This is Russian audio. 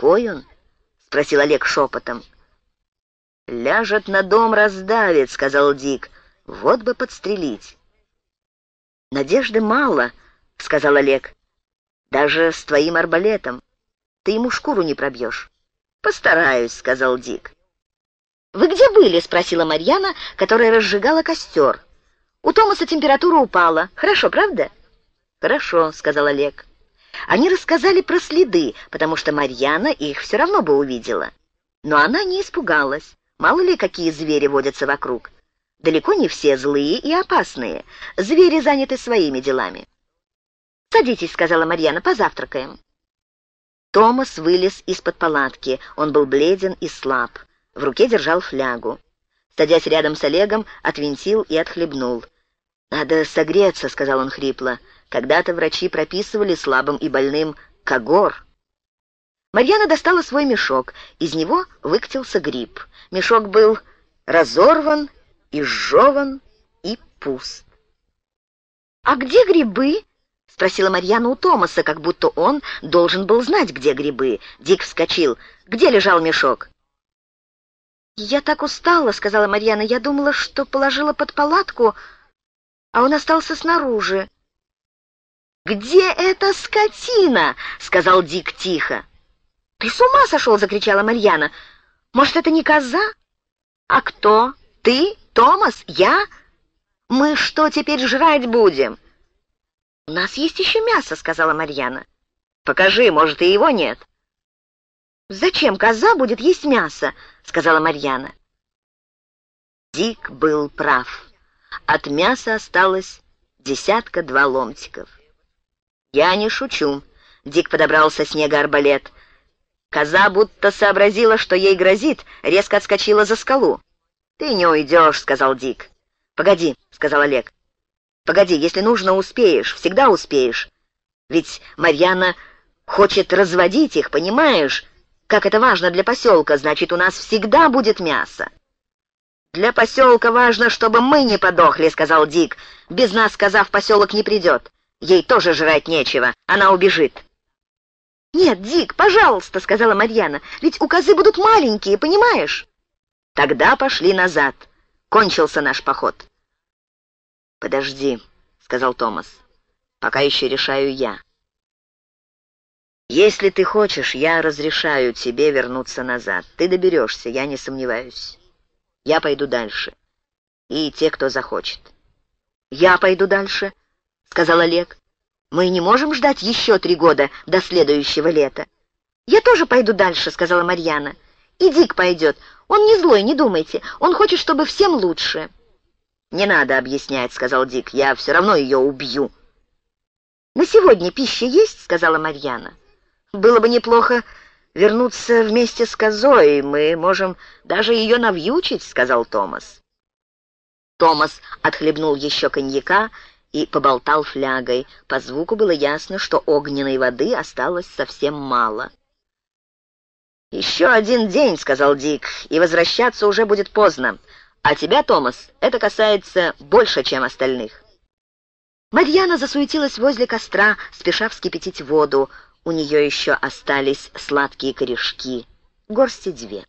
какой он?» — спросил Олег шепотом. «Ляжет на дом, раздавит», — сказал Дик. «Вот бы подстрелить». «Надежды мало», — сказал Олег. «Даже с твоим арбалетом. Ты ему шкуру не пробьешь». «Постараюсь», — сказал Дик. «Вы где были?» — спросила Марьяна, которая разжигала костер. «У Томаса температура упала. Хорошо, правда?» «Хорошо», — сказал Олег. Они рассказали про следы, потому что Марьяна их все равно бы увидела. Но она не испугалась. Мало ли, какие звери водятся вокруг. Далеко не все злые и опасные. Звери заняты своими делами. «Садитесь», — сказала Марьяна, — «позавтракаем». Томас вылез из-под палатки. Он был бледен и слаб. В руке держал флягу. Садясь рядом с Олегом, отвинтил и отхлебнул. «Надо согреться», — сказал он хрипло. «Когда-то врачи прописывали слабым и больным когор». Марьяна достала свой мешок. Из него выкатился гриб. Мешок был разорван, изжеван и пуст. «А где грибы?» — спросила Марьяна у Томаса, как будто он должен был знать, где грибы. Дик вскочил. «Где лежал мешок?» «Я так устала», — сказала Марьяна. «Я думала, что положила под палатку, а он остался снаружи». «Где эта скотина?» — сказал Дик тихо. «Ты с ума сошел!» — закричала Марьяна. «Может, это не коза?» «А кто? Ты? Томас? Я? Мы что теперь жрать будем?» «У нас есть еще мясо», — сказала Марьяна. «Покажи, может, и его нет». «Зачем коза будет есть мясо?» — сказала Марьяна. Дик был прав. От мяса осталось десятка-два ломтиков. «Я не шучу», — Дик подобрал со снега арбалет. Коза будто сообразила, что ей грозит, резко отскочила за скалу. «Ты не уйдешь», — сказал Дик. «Погоди», — сказал Олег. «Погоди, если нужно, успеешь, всегда успеешь. Ведь Марьяна хочет разводить их, понимаешь? Как это важно для поселка, значит, у нас всегда будет мясо». «Для поселка важно, чтобы мы не подохли», — сказал Дик. «Без нас, сказав, поселок не придет. Ей тоже жрать нечего, она убежит». «Нет, Дик, пожалуйста», — сказала Марьяна, — «ведь у козы будут маленькие, понимаешь?» «Тогда пошли назад. Кончился наш поход». «Подожди», — сказал Томас, — «пока еще решаю я». «Если ты хочешь, я разрешаю тебе вернуться назад. Ты доберешься, я не сомневаюсь. Я пойду дальше. И те, кто захочет». «Я пойду дальше», — сказал Олег. Мы не можем ждать еще три года до следующего лета. Я тоже пойду дальше, сказала Марьяна. И Дик пойдет. Он не злой, не думайте. Он хочет, чтобы всем лучше. Не надо объяснять, сказал Дик. Я все равно ее убью. На сегодня пища есть, сказала Марьяна. Было бы неплохо вернуться вместе с козой. Мы можем даже ее навьючить, сказал Томас. Томас отхлебнул еще коньяка и поболтал флягой. По звуку было ясно, что огненной воды осталось совсем мало. «Еще один день», — сказал Дик, — «и возвращаться уже будет поздно. А тебя, Томас, это касается больше, чем остальных». Марьяна засуетилась возле костра, спеша вскипятить воду. У нее еще остались сладкие корешки. Горсти две.